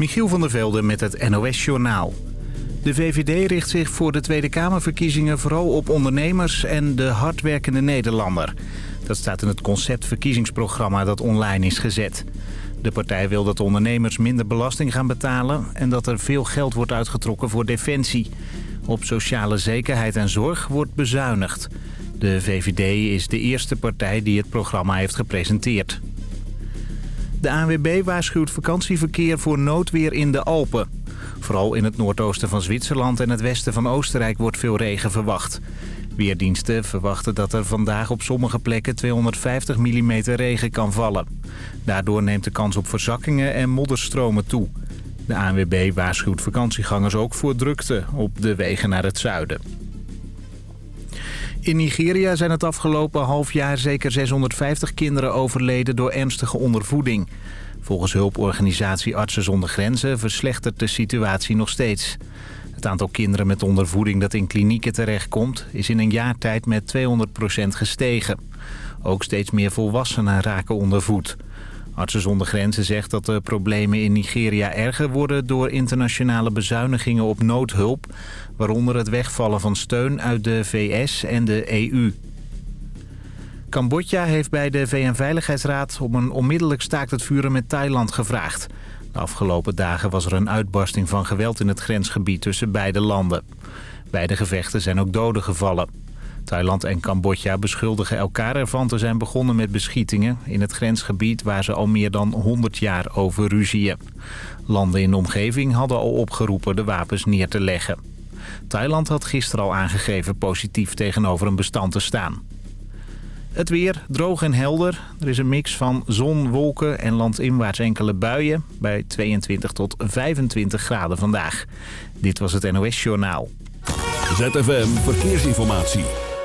Michiel van der Velde met het NOS-journaal. De VVD richt zich voor de Tweede Kamerverkiezingen vooral op ondernemers en de hardwerkende Nederlander. Dat staat in het conceptverkiezingsprogramma dat online is gezet. De partij wil dat ondernemers minder belasting gaan betalen en dat er veel geld wordt uitgetrokken voor defensie. Op sociale zekerheid en zorg wordt bezuinigd. De VVD is de eerste partij die het programma heeft gepresenteerd. De ANWB waarschuwt vakantieverkeer voor noodweer in de Alpen. Vooral in het noordoosten van Zwitserland en het westen van Oostenrijk wordt veel regen verwacht. Weerdiensten verwachten dat er vandaag op sommige plekken 250 mm regen kan vallen. Daardoor neemt de kans op verzakkingen en modderstromen toe. De ANWB waarschuwt vakantiegangers ook voor drukte op de wegen naar het zuiden. In Nigeria zijn het afgelopen half jaar zeker 650 kinderen overleden door ernstige ondervoeding. Volgens hulporganisatie Artsen zonder Grenzen verslechtert de situatie nog steeds. Het aantal kinderen met ondervoeding dat in klinieken terechtkomt... is in een jaar tijd met 200% gestegen. Ook steeds meer volwassenen raken ondervoed. Artsen zonder Grenzen zegt dat de problemen in Nigeria erger worden... door internationale bezuinigingen op noodhulp... waaronder het wegvallen van steun uit de VS en de EU. Cambodja heeft bij de VN-veiligheidsraad om een onmiddellijk staakt het vuren met Thailand gevraagd. De afgelopen dagen was er een uitbarsting van geweld in het grensgebied tussen beide landen. Bij de gevechten zijn ook doden gevallen. Thailand en Cambodja beschuldigen elkaar ervan te zijn begonnen met beschietingen... in het grensgebied waar ze al meer dan 100 jaar over ruzieën. Landen in de omgeving hadden al opgeroepen de wapens neer te leggen. Thailand had gisteren al aangegeven positief tegenover een bestand te staan. Het weer, droog en helder. Er is een mix van zon, wolken en landinwaarts enkele buien... bij 22 tot 25 graden vandaag. Dit was het NOS Journaal. ZFM Verkeersinformatie.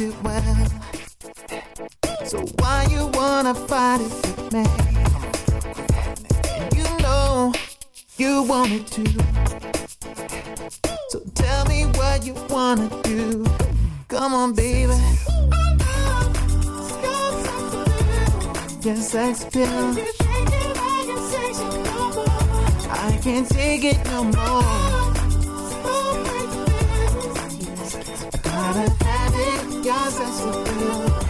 too well. So why you wanna fight it with me? You know you want it too. So tell me what you wanna do. Come on, baby. Your sex pill. I can't take it no more. I gotta presence with you.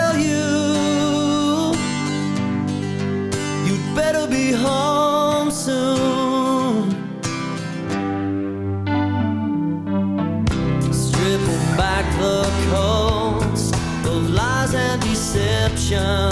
nation.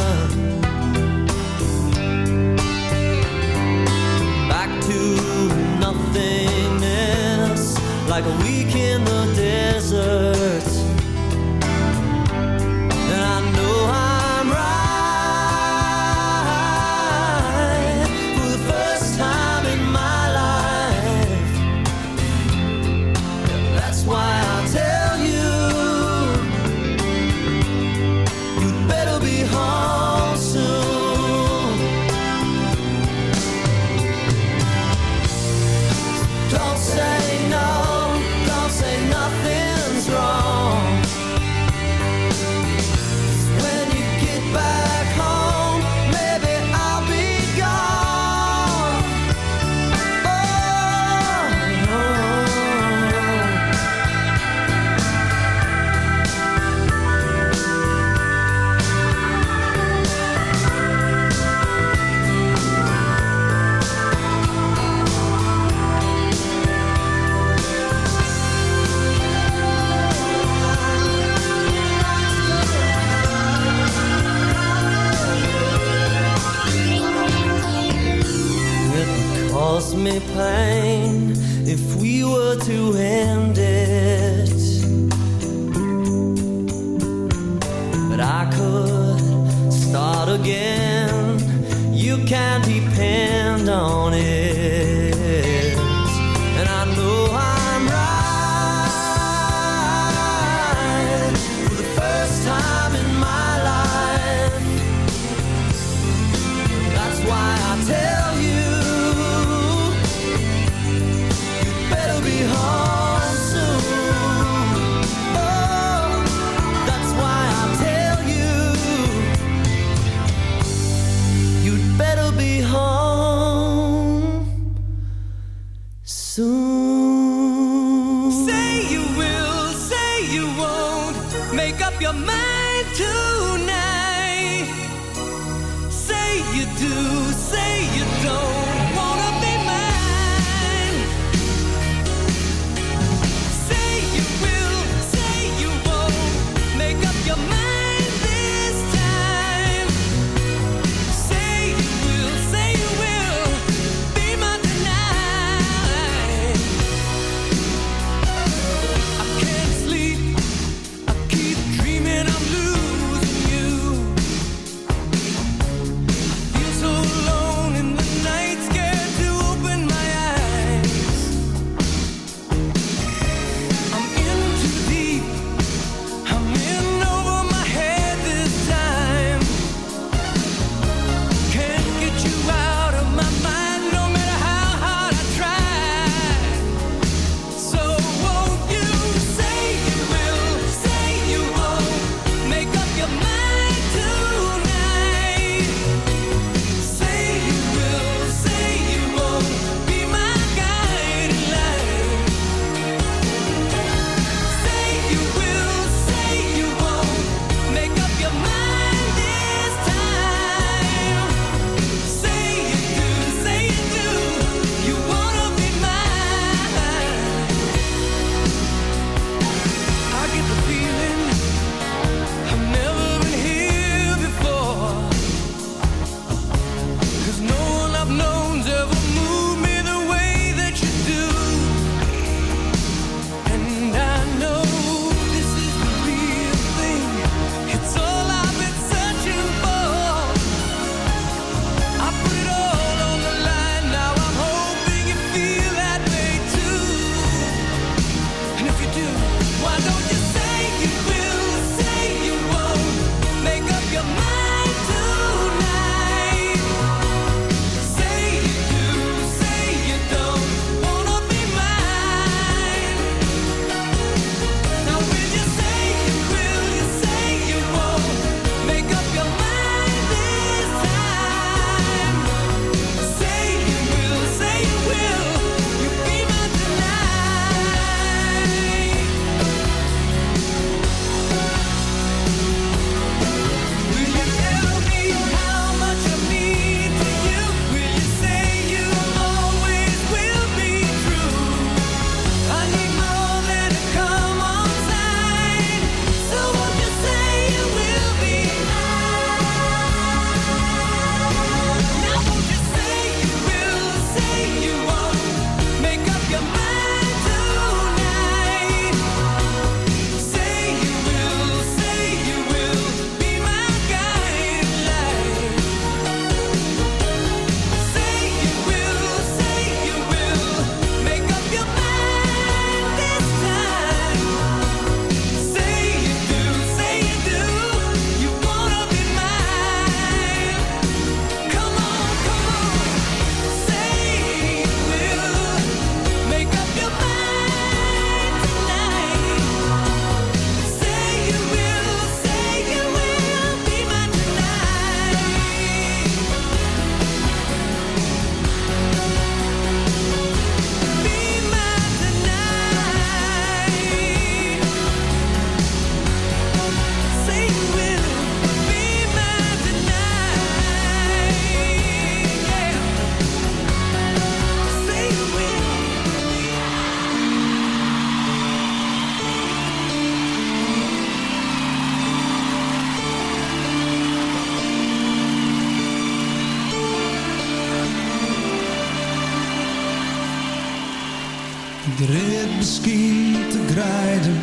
Dreigt misschien te grijden.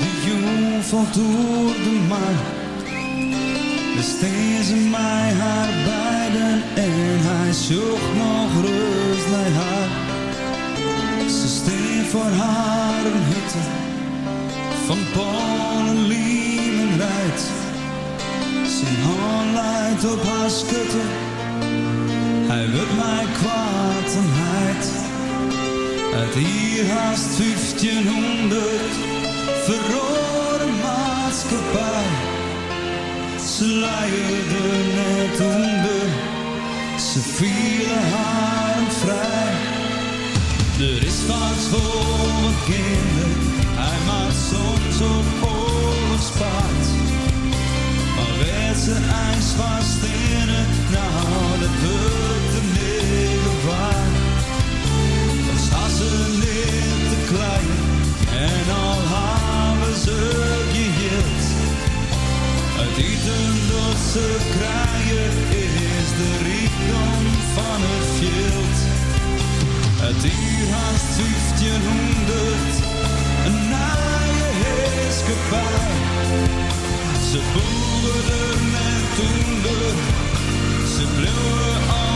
De jong valt door de mar. De steen ze mij haar beiden en hij zocht nog rust naar haar. Ze steen voor haar een hutte van Polen, Liemen rijdt. Zijn hand leidt op haar schutte, hij wil mij kwaad en heid. Het hier haast 1500 verrode maatschappij. Ze leiden net onder, ze vielen haar vrij. Er is wat voor mijn kinderen, hij maakt soms op oorlogspaard. Maar werd ze ijs vast in het, nou dat en al hebben ze geheeld. Het eten dat ze krijgen is de rijkdom van het veld. Het uur haast 1500, een naaie heerskepaar. Ze boerden en toender, ze bleven altijd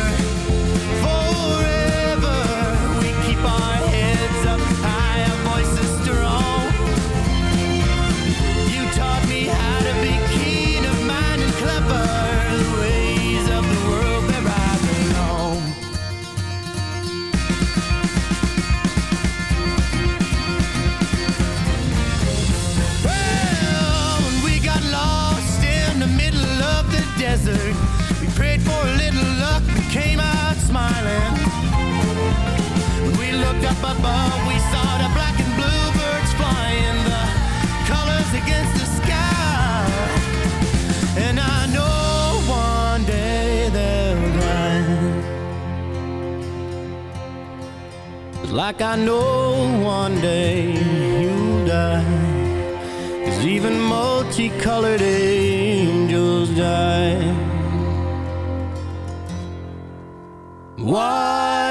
up we saw the black and blue birds flying, the colors against the sky. And I know one day they'll die. Like I know one day you'll die. Cause even multicolored angels die. Whatever.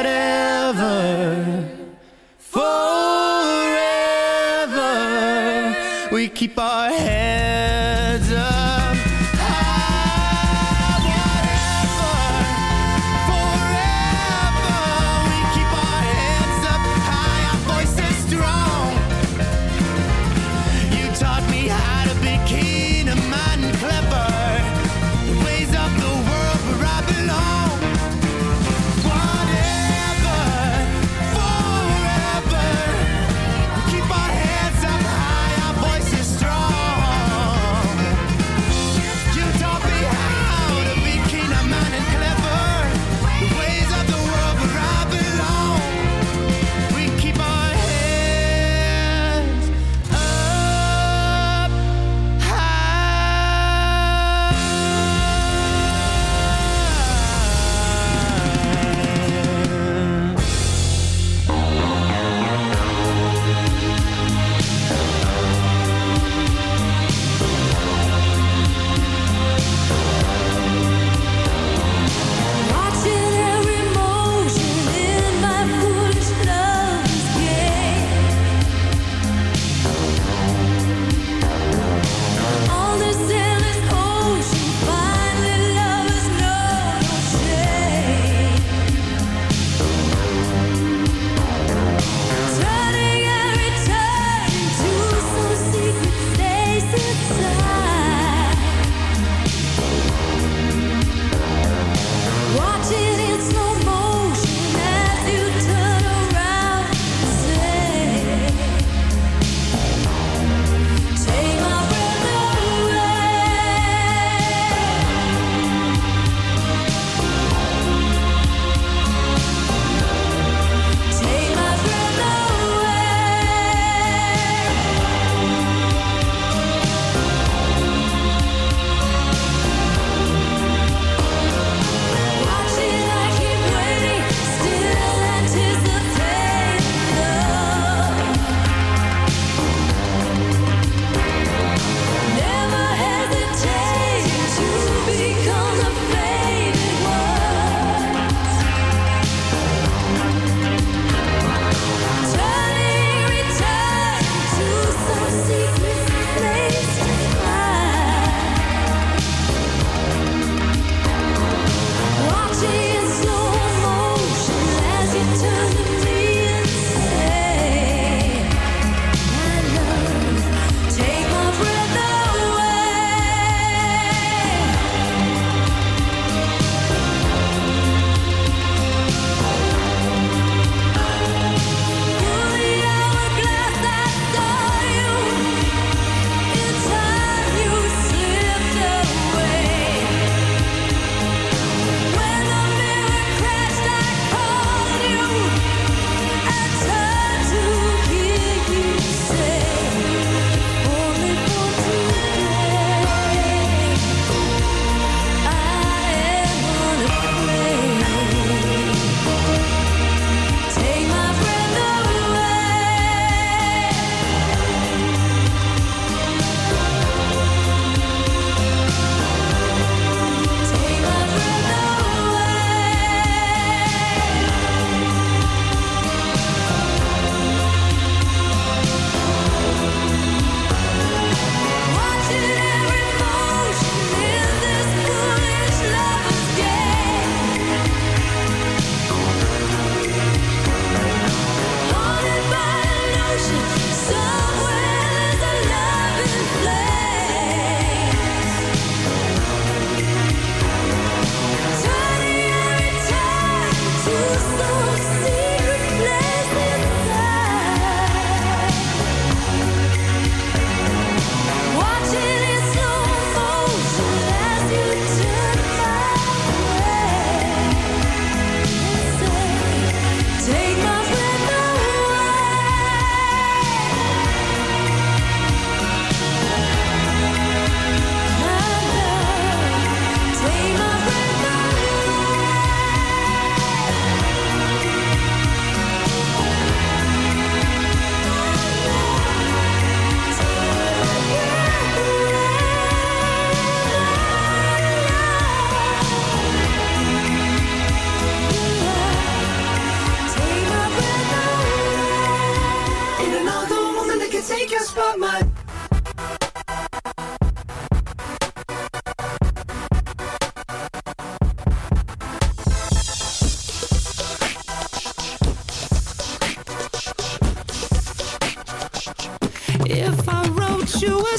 If I wrote you a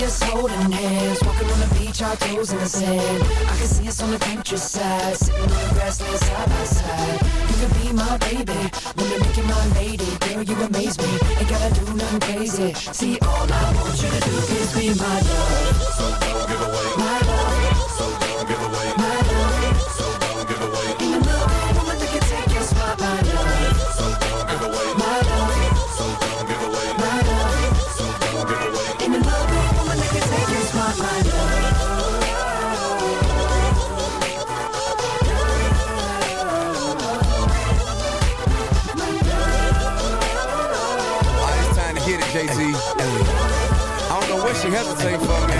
See us holding hands, walking on the beach, our toes in the sand. I can see us on the countryside, sitting on the grassland side by side. You could be my baby, me make you my lady. Girl, you amaze me, ain't gotta do nothing crazy. See, all I want you to do is be my love. So don't give away She for, man.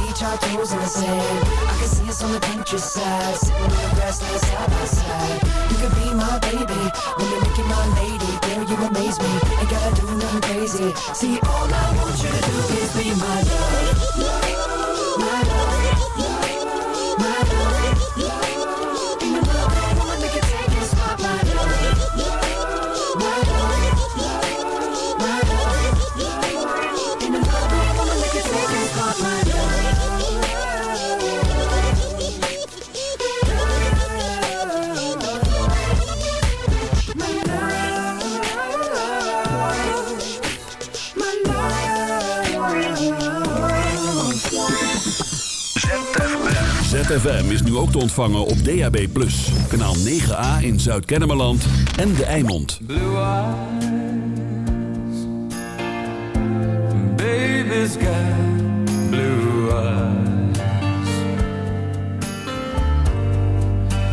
in the sand. I can see us on the Pinterest side sitting on the grassland side by side. You could be my baby, let me make you my lady. Girl, you amaze me, ain't gotta do nothing crazy. See, all I want you to do is be my love. ZFM is nu ook te ontvangen op DAB+. Kanaal 9A in Zuid-Kennemerland en De Eimond. Blue eyes, blue eyes,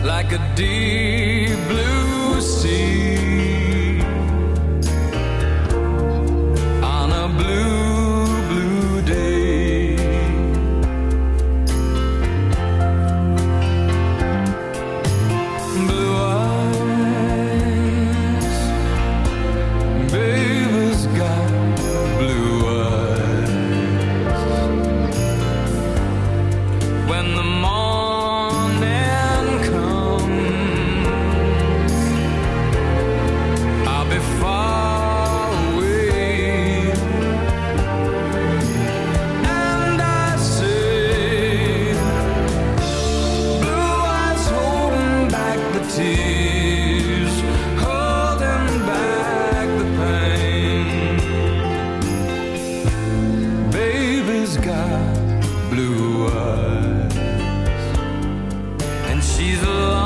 like a deep blue sea She's a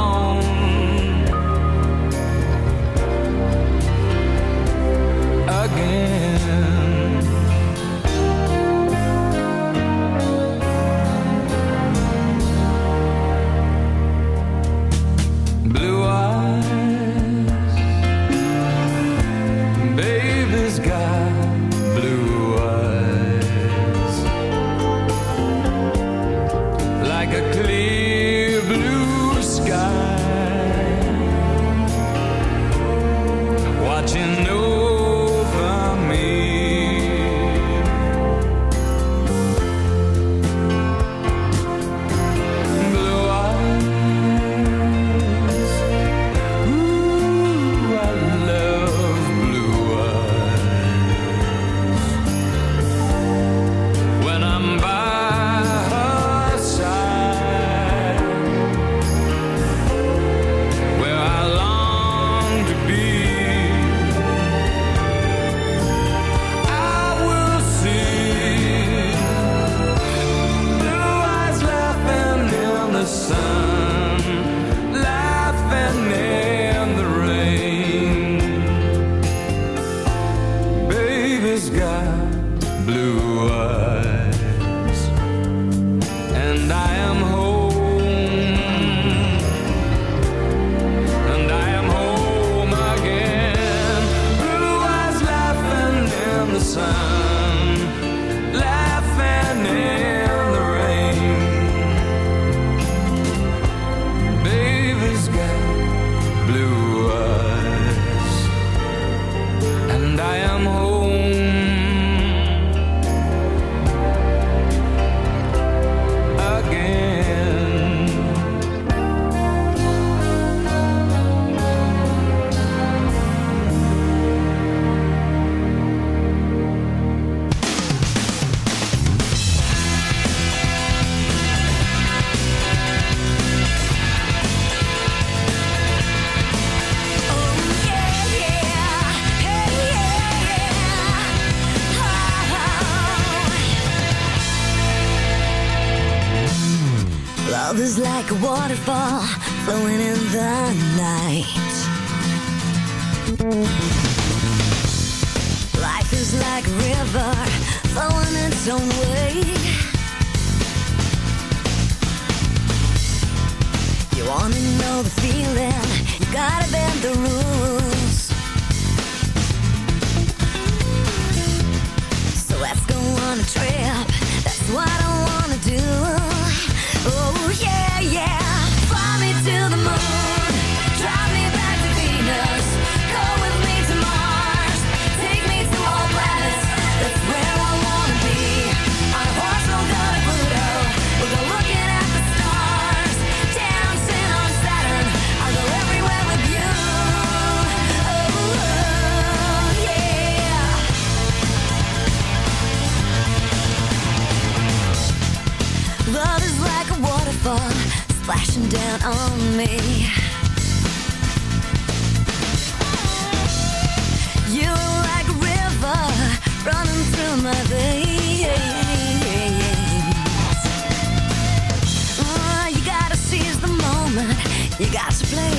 got to play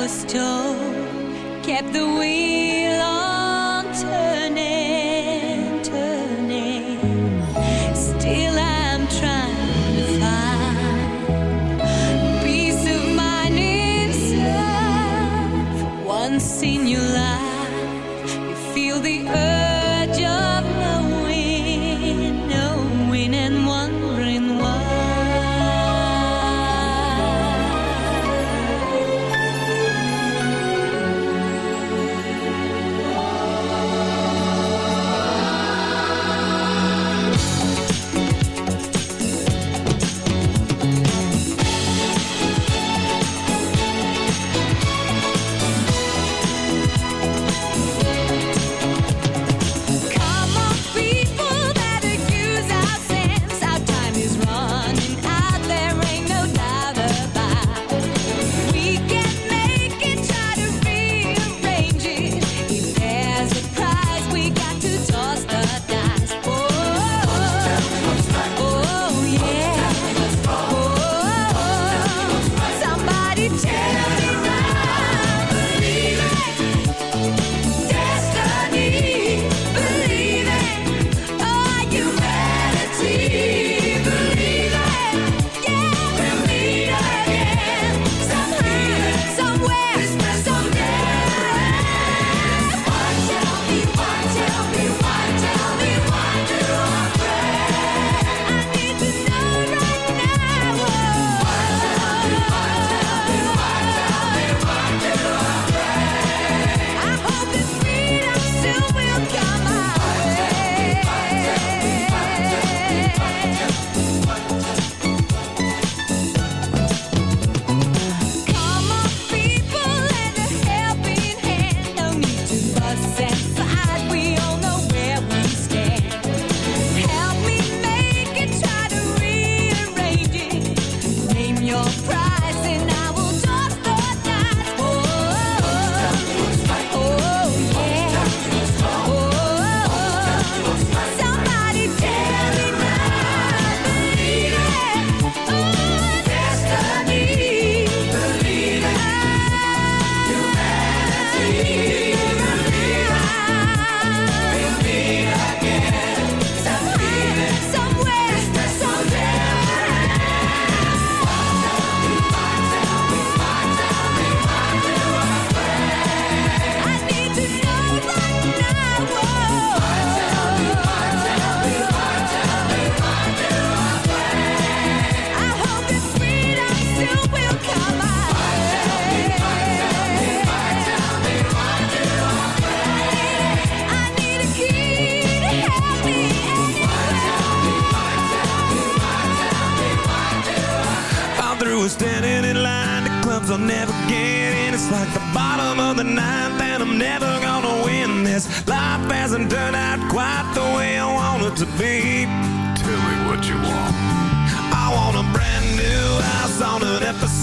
was told, kept the wheel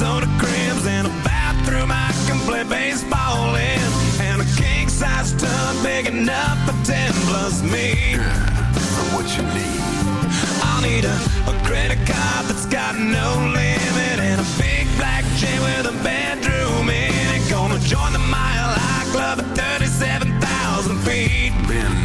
of Cribs and a bathroom I can play baseball in, and a king size tub big enough for ten plus me. What you need? I'll need a, a credit card that's got no limit and a big black chain with a bedroom in it. Gonna join the Mile High Club at 37,000 feet. Been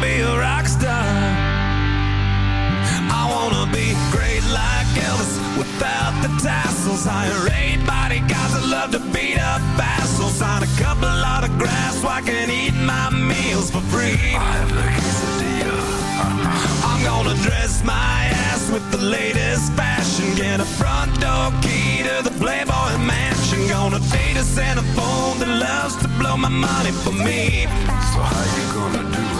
wanna be a rock star. I wanna be great like Elvis without the tassels. Hire eight bodyguards that love to beat up assholes. Sign a couple autographs so I can eat my meals for free. I have the quesadilla. I'm gonna dress my ass with the latest fashion. Get a front door key to the Playboy Mansion. Gonna date a Santa phone that loves to blow my money for me. So how you gonna do it?